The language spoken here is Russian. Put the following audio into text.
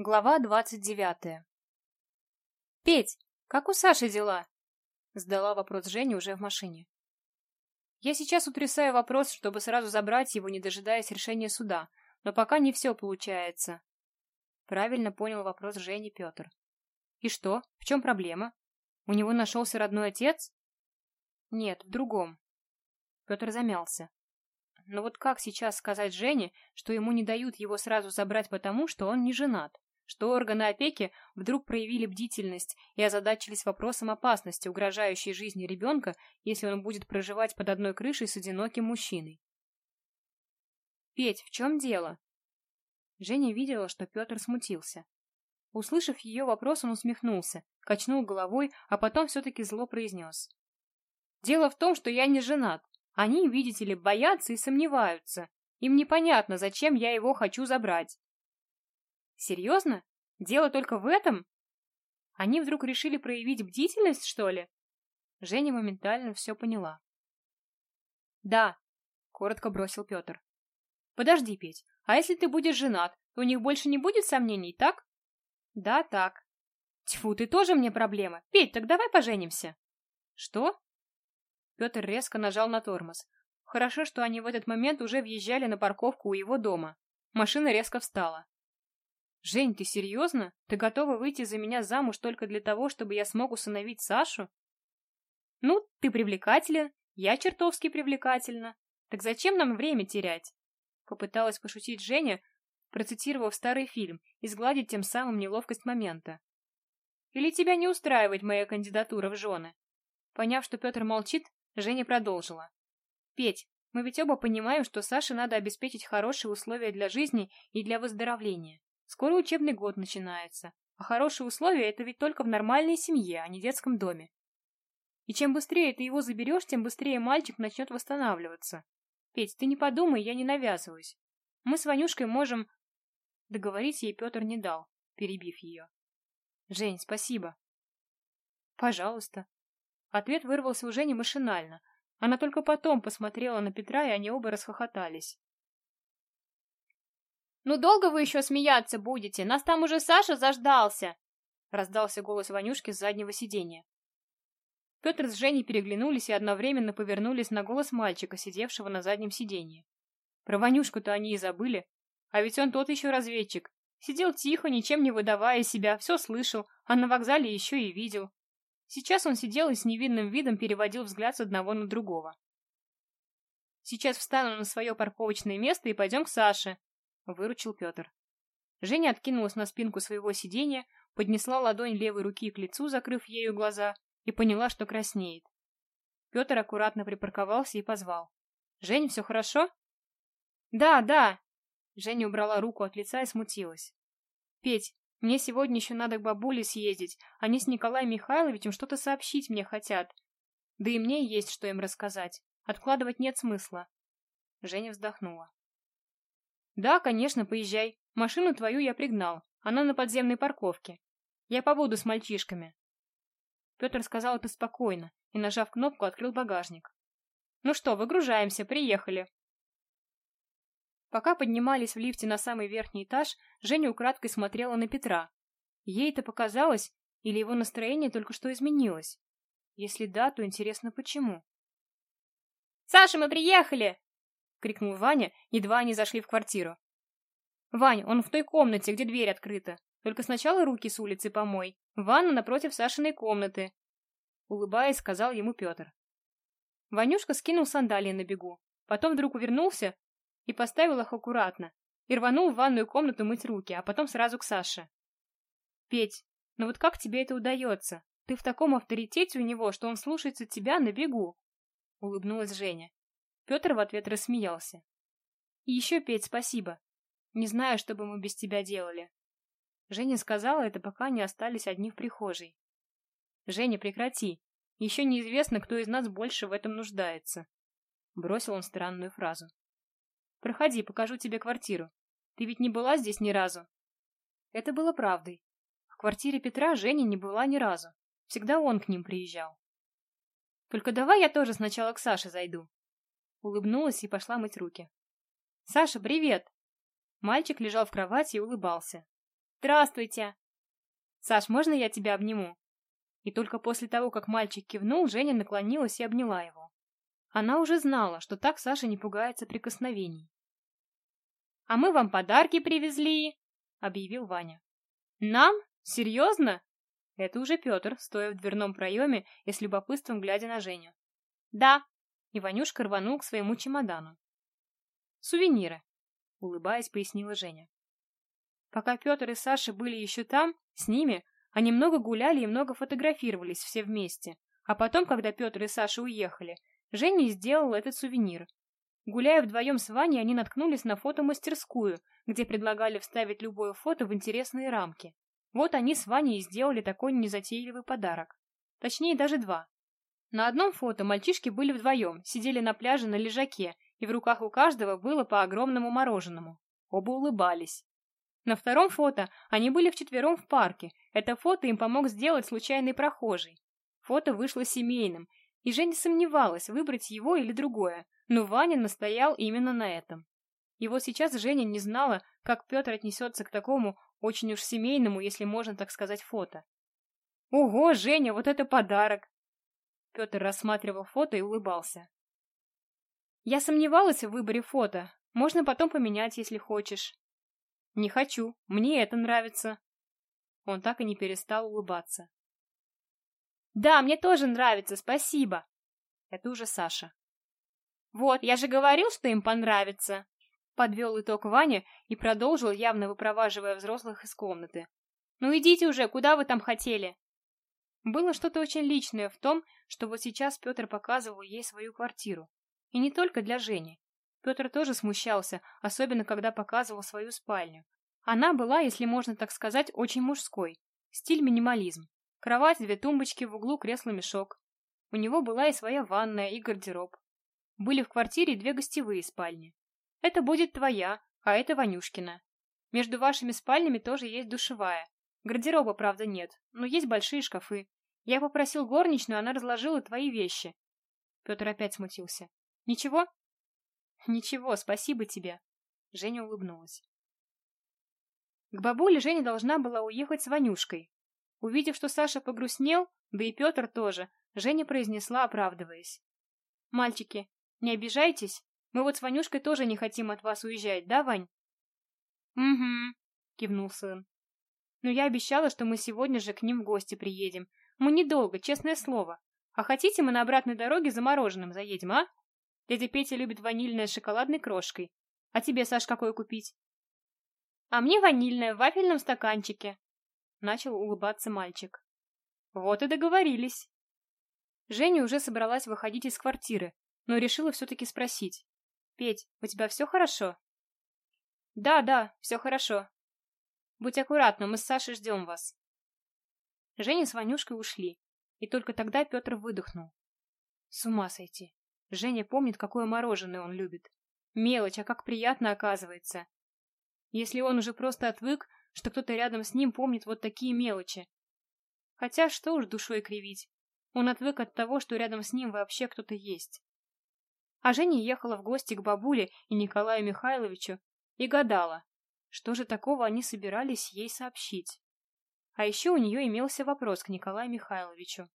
Глава двадцать девятая. «Петь, как у Саши дела?» Задала вопрос Жене уже в машине. Я сейчас утрясаю вопрос, чтобы сразу забрать его, не дожидаясь решения суда, но пока не все получается. Правильно понял вопрос Жени Петр. И что? В чем проблема? У него нашелся родной отец? Нет, в другом. Петр замялся. Но вот как сейчас сказать Жене, что ему не дают его сразу забрать потому, что он не женат? Что органы опеки вдруг проявили бдительность и озадачились вопросом опасности, угрожающей жизни ребенка, если он будет проживать под одной крышей с одиноким мужчиной. «Петь, в чем дело?» Женя видела, что Петр смутился. Услышав ее вопрос, он усмехнулся, качнул головой, а потом все-таки зло произнес. «Дело в том, что я не женат. Они, видите ли, боятся и сомневаются. Им непонятно, зачем я его хочу забрать. Серьезно? Дело только в этом? Они вдруг решили проявить бдительность, что ли? Женя моментально все поняла. Да, коротко бросил Петр. Подожди, Петь, а если ты будешь женат, то у них больше не будет сомнений, так? Да, так. Тьфу, ты тоже мне проблема. Петь, так давай поженимся. Что? Петр резко нажал на тормоз. Хорошо, что они в этот момент уже въезжали на парковку у его дома. Машина резко встала. «Жень, ты серьезно? Ты готова выйти за меня замуж только для того, чтобы я смог усыновить Сашу?» «Ну, ты привлекателен, я чертовски привлекательна. Так зачем нам время терять?» Попыталась пошутить Женя, процитировав старый фильм, и сгладить тем самым неловкость момента. «Или тебя не устраивает моя кандидатура в жены?» Поняв, что Петр молчит, Женя продолжила. «Петь, мы ведь оба понимаем, что Саше надо обеспечить хорошие условия для жизни и для выздоровления. Скоро учебный год начинается, а хорошие условия — это ведь только в нормальной семье, а не детском доме. И чем быстрее ты его заберешь, тем быстрее мальчик начнет восстанавливаться. Петь, ты не подумай, я не навязываюсь. Мы с Ванюшкой можем... Договорить ей Петр не дал, перебив ее. Жень, спасибо. Пожалуйста. Ответ вырвался у Жени машинально. Она только потом посмотрела на Петра, и они оба расхохотались. «Ну долго вы еще смеяться будете? Нас там уже Саша заждался!» Раздался голос Ванюшки с заднего сиденья. Петр с Женей переглянулись и одновременно повернулись на голос мальчика, сидевшего на заднем сиденье. Про Ванюшку-то они и забыли. А ведь он тот еще разведчик. Сидел тихо, ничем не выдавая себя, все слышал, а на вокзале еще и видел. Сейчас он сидел и с невинным видом переводил взгляд с одного на другого. «Сейчас встану на свое парковочное место и пойдем к Саше», выручил Петр. Женя откинулась на спинку своего сиденья, поднесла ладонь левой руки к лицу, закрыв ею глаза, и поняла, что краснеет. Петр аккуратно припарковался и позвал. «Жень, все хорошо?» «Да, да!» Женя убрала руку от лица и смутилась. «Петь, мне сегодня еще надо к бабуле съездить. Они с Николаем Михайловичем что-то сообщить мне хотят. Да и мне есть что им рассказать. Откладывать нет смысла». Женя вздохнула. «Да, конечно, поезжай. Машину твою я пригнал. Она на подземной парковке. Я побуду с мальчишками». Петр сказал это спокойно и, нажав кнопку, открыл багажник. «Ну что, выгружаемся, приехали». Пока поднимались в лифте на самый верхний этаж, Женя украдкой смотрела на Петра. Ей это показалось, или его настроение только что изменилось? Если да, то интересно, почему? «Саша, мы приехали!» — крикнул Ваня, едва они зашли в квартиру. «Вань, он в той комнате, где дверь открыта. Только сначала руки с улицы помой. Ванна напротив Сашиной комнаты», — улыбаясь, сказал ему Петр. Ванюшка скинул сандалии на бегу, потом вдруг увернулся и поставил их аккуратно, и рванул в ванную комнату мыть руки, а потом сразу к Саше. «Петь, ну вот как тебе это удается? Ты в таком авторитете у него, что он слушается тебя на бегу», — улыбнулась Женя. Петр в ответ рассмеялся. «И еще, Петь, спасибо. Не знаю, что бы мы без тебя делали». Женя сказала это, пока они остались одни в прихожей. «Женя, прекрати. Еще неизвестно, кто из нас больше в этом нуждается». Бросил он странную фразу. «Проходи, покажу тебе квартиру. Ты ведь не была здесь ни разу?» Это было правдой. В квартире Петра Женя не была ни разу. Всегда он к ним приезжал. «Только давай я тоже сначала к Саше зайду», Улыбнулась и пошла мыть руки. «Саша, привет!» Мальчик лежал в кровати и улыбался. Здравствуйте!» «Саш, можно я тебя обниму?» И только после того, как мальчик кивнул, Женя наклонилась и обняла его. Она уже знала, что так Саша не пугается прикосновений. «А мы вам подарки привезли!» — объявил Ваня. «Нам? Серьезно?» Это уже Петр, стоя в дверном проеме и с любопытством глядя на Женю. «Да!» — и Ванюшка рванул к своему чемодану. «Сувениры!» — улыбаясь, пояснила Женя. Пока Петр и Саша были еще там, с ними, они много гуляли и много фотографировались все вместе. А потом, когда Петр и Саша уехали, Женя сделал этот сувенир. Гуляя вдвоем с Ваней, они наткнулись на фотомастерскую, где предлагали вставить любое фото в интересные рамки. Вот они с Ваней и сделали такой незатейливый подарок. Точнее, даже два. На одном фото мальчишки были вдвоем, сидели на пляже на лежаке, и в руках у каждого было по огромному мороженому. Оба улыбались. На втором фото они были вчетвером в парке. Это фото им помог сделать случайный прохожий. Фото вышло семейным, и Женя сомневалась, выбрать его или другое, но Ваня настоял именно на этом. И вот сейчас Женя не знала, как Петр отнесется к такому очень уж семейному, если можно так сказать, фото. «Ого, Женя, вот это подарок!» Петр рассматривал фото и улыбался. «Я сомневалась в выборе фото. Можно потом поменять, если хочешь». «Не хочу. Мне это нравится». Он так и не перестал улыбаться. «Да, мне тоже нравится, спасибо». Это уже Саша. «Вот, я же говорил, что им понравится!» Подвел итог Ваня и продолжил, явно выпроваживая взрослых из комнаты. «Ну идите уже, куда вы там хотели?» Было что-то очень личное в том, что вот сейчас Петр показывал ей свою квартиру. И не только для Жени. Петр тоже смущался, особенно когда показывал свою спальню. Она была, если можно так сказать, очень мужской. Стиль минимализм. Кровать, две тумбочки, в углу кресло-мешок. У него была и своя ванная, и гардероб. Были в квартире две гостевые спальни. Это будет твоя, а это Ванюшкина. Между вашими спальнями тоже есть душевая. Гардероба, правда, нет, но есть большие шкафы. Я попросил горничную, она разложила твои вещи. Петр опять смутился. Ничего? Ничего, спасибо тебе. Женя улыбнулась. К бабуле Женя должна была уехать с Ванюшкой. Увидев, что Саша погрустнел, да и Петр тоже, Женя произнесла, оправдываясь. «Мальчики, не обижайтесь, мы вот с Ванюшкой тоже не хотим от вас уезжать, да, Вань?» «Угу», — кивнул сын. «Но я обещала, что мы сегодня же к ним в гости приедем. Мы недолго, честное слово. А хотите, мы на обратной дороге за мороженым заедем, а? Дядя Петя любит ванильное с шоколадной крошкой. А тебе, Саш, какое купить?» «А мне ванильное в вафельном стаканчике», — начал улыбаться мальчик. «Вот и договорились». Женя уже собралась выходить из квартиры, но решила все-таки спросить. «Петь, у тебя все хорошо?» «Да, да, все хорошо. Будь аккуратна, мы с Сашей ждем вас». Женя с Ванюшкой ушли, и только тогда Петр выдохнул. С ума сойти. Женя помнит, какое мороженое он любит. Мелочь, а как приятно оказывается. Если он уже просто отвык, что кто-то рядом с ним помнит вот такие мелочи. Хотя что уж душой кривить. Он отвык от того, что рядом с ним вообще кто-то есть. А Женя ехала в гости к бабуле и Николаю Михайловичу и гадала, что же такого они собирались ей сообщить. А еще у нее имелся вопрос к Николаю Михайловичу.